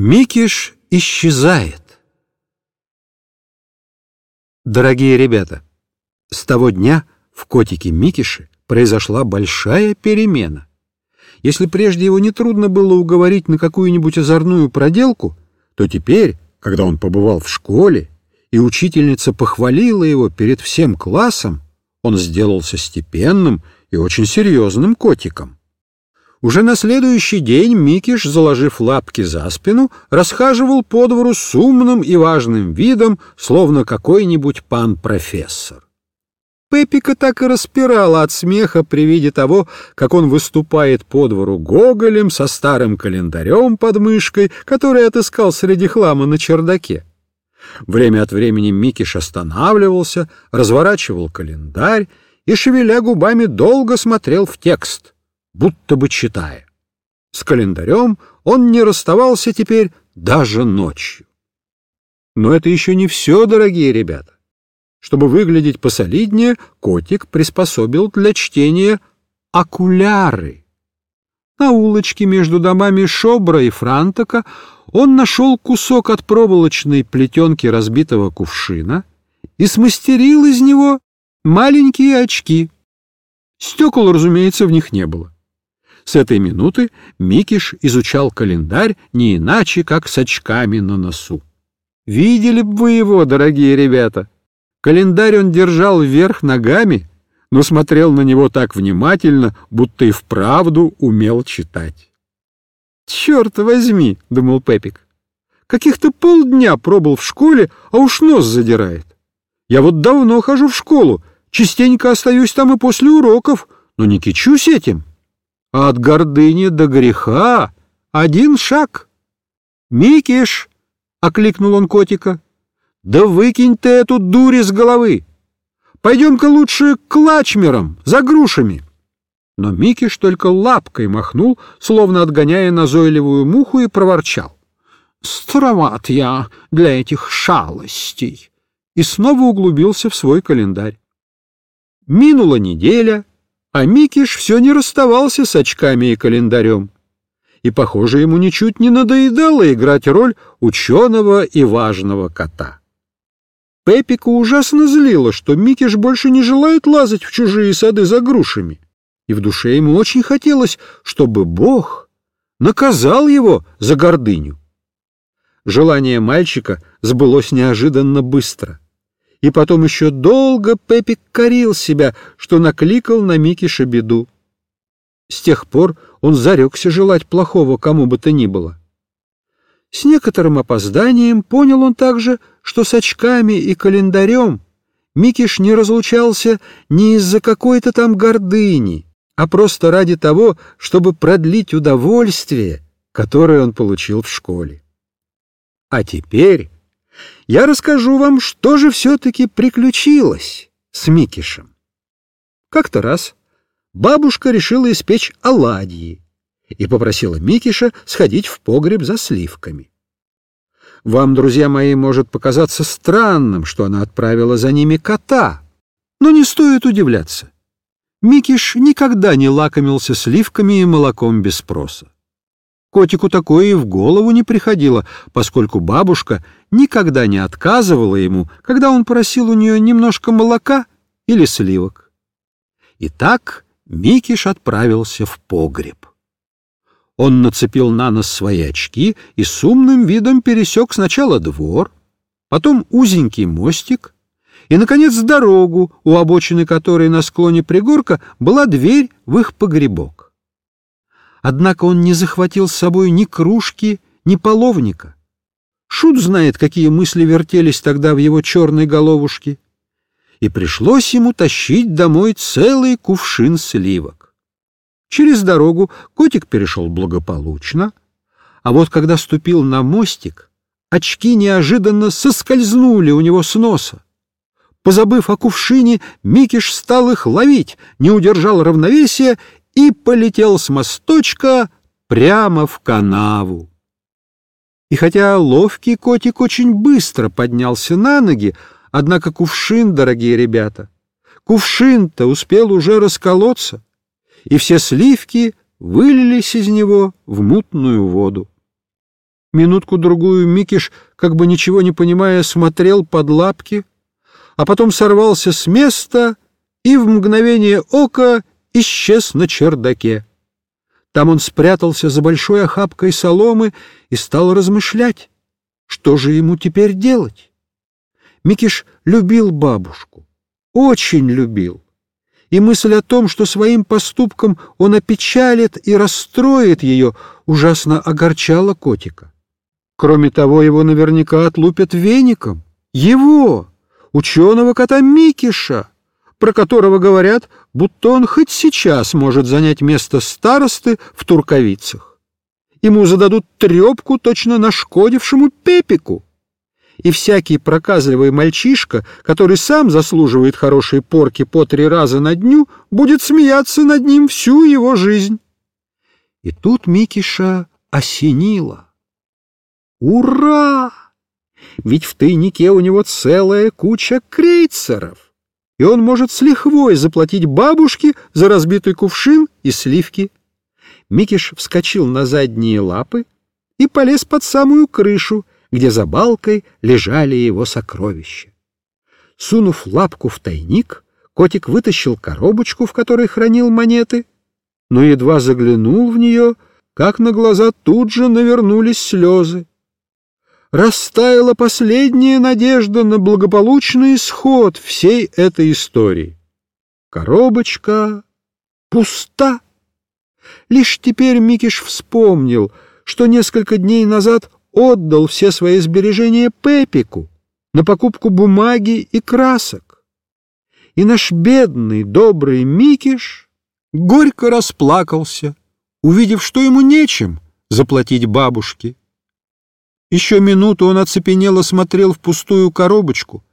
Микиш исчезает. Дорогие ребята, с того дня в котике Микиши произошла большая перемена. Если прежде его нетрудно было уговорить на какую-нибудь озорную проделку, то теперь, когда он побывал в школе, и учительница похвалила его перед всем классом, он сделался степенным и очень серьезным котиком. Уже на следующий день Микиш, заложив лапки за спину, расхаживал по двору с умным и важным видом, словно какой-нибудь пан-профессор. Пепика так и распирала от смеха при виде того, как он выступает по двору гоголем со старым календарем под мышкой, который отыскал среди хлама на чердаке. Время от времени Микиш останавливался, разворачивал календарь и, шевеля губами, долго смотрел в текст — будто бы читая. С календарем он не расставался теперь даже ночью. Но это еще не все, дорогие ребята. Чтобы выглядеть посолиднее, котик приспособил для чтения окуляры. На улочке между домами Шобра и Франтака он нашел кусок от проволочной плетенки разбитого кувшина и смастерил из него маленькие очки. Стекол, разумеется, в них не было. С этой минуты Микиш изучал календарь не иначе, как с очками на носу. Видели бы вы его, дорогие ребята! Календарь он держал вверх ногами, но смотрел на него так внимательно, будто и вправду умел читать. «Черт возьми!» — думал Пепик. «Каких-то полдня пробыл в школе, а уж нос задирает. Я вот давно хожу в школу, частенько остаюсь там и после уроков, но не кичусь этим от гордыни до греха один шаг. «Микиш!» — окликнул он котика. «Да выкинь ты эту дурь из головы! Пойдем-ка лучше к лачмерам, за грушами!» Но Микиш только лапкой махнул, словно отгоняя назойливую муху, и проворчал. «Староват я для этих шалостей!» И снова углубился в свой календарь. Минула неделя, а Микиш все не расставался с очками и календарем. И, похоже, ему ничуть не надоедало играть роль ученого и важного кота. Пепика ужасно злило, что Микиш больше не желает лазать в чужие сады за грушами, и в душе ему очень хотелось, чтобы Бог наказал его за гордыню. Желание мальчика сбылось неожиданно быстро — и потом еще долго Пепик корил себя, что накликал на Микиша беду. С тех пор он зарекся желать плохого кому бы то ни было. С некоторым опозданием понял он также, что с очками и календарем Микиш не разлучался не из-за какой-то там гордыни, а просто ради того, чтобы продлить удовольствие, которое он получил в школе. А теперь я расскажу вам, что же все-таки приключилось с Микишем. Как-то раз бабушка решила испечь оладьи и попросила Микиша сходить в погреб за сливками. Вам, друзья мои, может показаться странным, что она отправила за ними кота, но не стоит удивляться. Микиш никогда не лакомился сливками и молоком без спроса. Котику такое и в голову не приходило, поскольку бабушка никогда не отказывала ему, когда он просил у нее немножко молока или сливок. Итак, Микиш отправился в погреб. Он нацепил на нос свои очки и с умным видом пересек сначала двор, потом узенький мостик и, наконец, дорогу, у обочины которой на склоне пригорка была дверь в их погребок. Однако он не захватил с собой ни кружки, ни половника. Шут знает, какие мысли вертелись тогда в его черной головушке. И пришлось ему тащить домой целый кувшин сливок. Через дорогу котик перешел благополучно, а вот когда ступил на мостик, очки неожиданно соскользнули у него с носа. Позабыв о кувшине, Микиш стал их ловить, не удержал равновесия и полетел с мосточка прямо в канаву. И хотя ловкий котик очень быстро поднялся на ноги, однако кувшин, дорогие ребята, кувшин-то успел уже расколоться, и все сливки вылились из него в мутную воду. Минутку-другую Микиш, как бы ничего не понимая, смотрел под лапки, а потом сорвался с места и в мгновение ока исчез на чердаке. Там он спрятался за большой охапкой соломы и стал размышлять, что же ему теперь делать. Микиш любил бабушку, очень любил, и мысль о том, что своим поступком он опечалит и расстроит ее, ужасно огорчала котика. Кроме того, его наверняка отлупят веником. Его, ученого кота Микиша, про которого говорят, будто он хоть сейчас может занять место старосты в Турковицах. Ему зададут трепку, точно нашкодившему Пепику. И всякий проказливый мальчишка, который сам заслуживает хорошей порки по три раза на дню, будет смеяться над ним всю его жизнь. И тут Микиша осенило. Ура! Ведь в тайнике у него целая куча крейцеров и он может с лихвой заплатить бабушке за разбитый кувшин и сливки. Микиш вскочил на задние лапы и полез под самую крышу, где за балкой лежали его сокровища. Сунув лапку в тайник, котик вытащил коробочку, в которой хранил монеты, но едва заглянул в нее, как на глаза тут же навернулись слезы растаяла последняя надежда на благополучный исход всей этой истории. Коробочка пуста. Лишь теперь Микиш вспомнил, что несколько дней назад отдал все свои сбережения Пепику на покупку бумаги и красок. И наш бедный, добрый Микиш горько расплакался, увидев, что ему нечем заплатить бабушке. Еще минуту он оцепенело смотрел в пустую коробочку,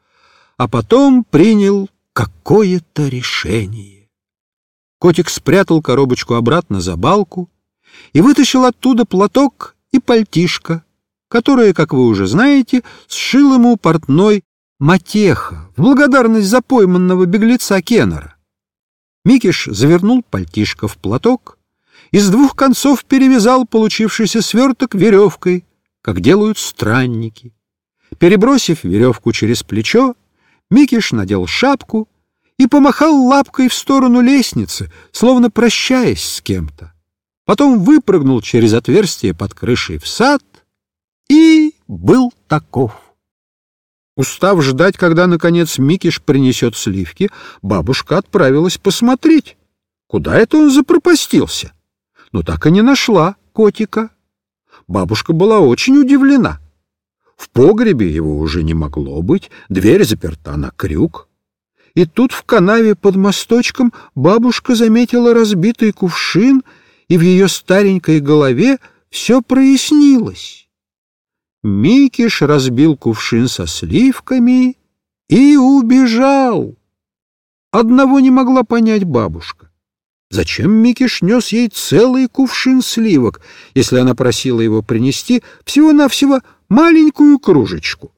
а потом принял какое-то решение. Котик спрятал коробочку обратно за балку и вытащил оттуда платок и пальтишко, которые, как вы уже знаете, сшил ему портной Матеха в благодарность за пойманного беглеца Кеннера. Микиш завернул пальтишко в платок и с двух концов перевязал получившийся сверток веревкой, как делают странники. Перебросив веревку через плечо, Микиш надел шапку и помахал лапкой в сторону лестницы, словно прощаясь с кем-то. Потом выпрыгнул через отверстие под крышей в сад и был таков. Устав ждать, когда, наконец, Микиш принесет сливки, бабушка отправилась посмотреть, куда это он запропастился. Но так и не нашла котика бабушка была очень удивлена. В погребе его уже не могло быть, дверь заперта на крюк. И тут в канаве под мосточком бабушка заметила разбитый кувшин, и в ее старенькой голове все прояснилось. Микиш разбил кувшин со сливками и убежал. Одного не могла понять бабушка. Зачем Микиш нес ей целый кувшин сливок, если она просила его принести всего-навсего маленькую кружечку?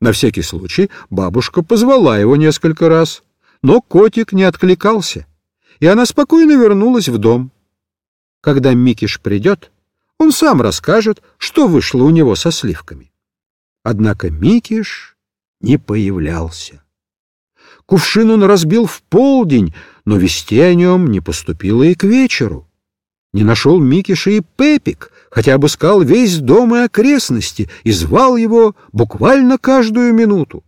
На всякий случай бабушка позвала его несколько раз, но котик не откликался, и она спокойно вернулась в дом. Когда Микиш придет, он сам расскажет, что вышло у него со сливками. Однако Микиш не появлялся. Кувшин он разбил в полдень, но вести о нем не поступило и к вечеру. Не нашел Микиша и Пепик, хотя обыскал весь дом и окрестности и звал его буквально каждую минуту.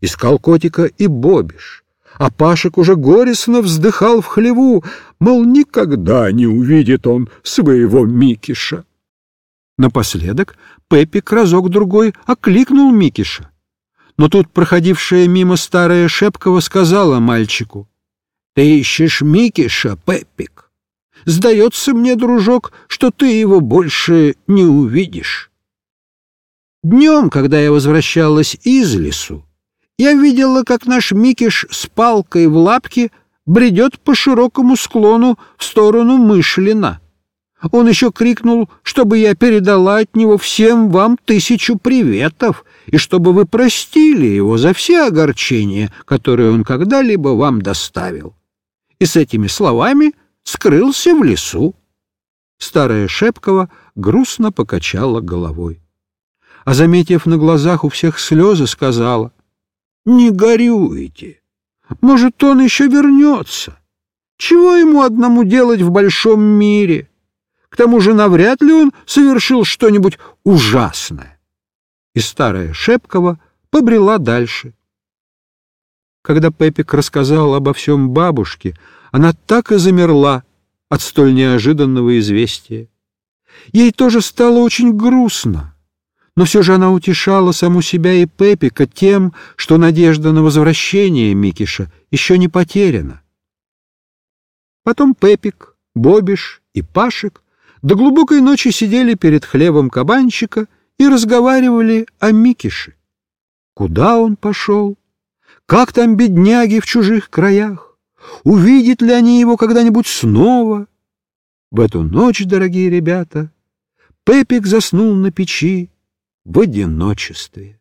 Искал котика и Бобиш, а Пашек уже горестно вздыхал в хлеву, мол, никогда не увидит он своего Микиша. Напоследок Пепик разок-другой окликнул Микиша. Но тут проходившая мимо старая Шепкова сказала мальчику, ты ищешь Микиша, Пеппик. Сдается мне, дружок, что ты его больше не увидишь. Днем, когда я возвращалась из лесу, я видела, как наш Микиш с палкой в лапке бредет по широкому склону в сторону Мышлина. Он еще крикнул, чтобы я передала от него всем вам тысячу приветов, и чтобы вы простили его за все огорчения, которые он когда-либо вам доставил и с этими словами скрылся в лесу. Старая Шепкова грустно покачала головой. А, заметив на глазах у всех слезы, сказала, «Не горюйте, может, он еще вернется. Чего ему одному делать в большом мире? К тому же навряд ли он совершил что-нибудь ужасное». И старая Шепкова побрела дальше. Когда Пепик рассказал обо всем бабушке, она так и замерла от столь неожиданного известия. Ей тоже стало очень грустно, но все же она утешала саму себя и Пепика тем, что надежда на возвращение Микиша еще не потеряна. Потом Пепик, Бобиш и Пашек до глубокой ночи сидели перед хлебом кабанчика и разговаривали о Микише. Куда он пошел? Как там бедняги в чужих краях? Увидят ли они его когда-нибудь снова? В эту ночь, дорогие ребята, Пепик заснул на печи в одиночестве.